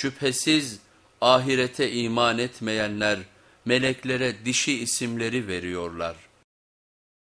Şüphesiz ahirete iman etmeyenler meleklere dişi isimleri veriyorlar.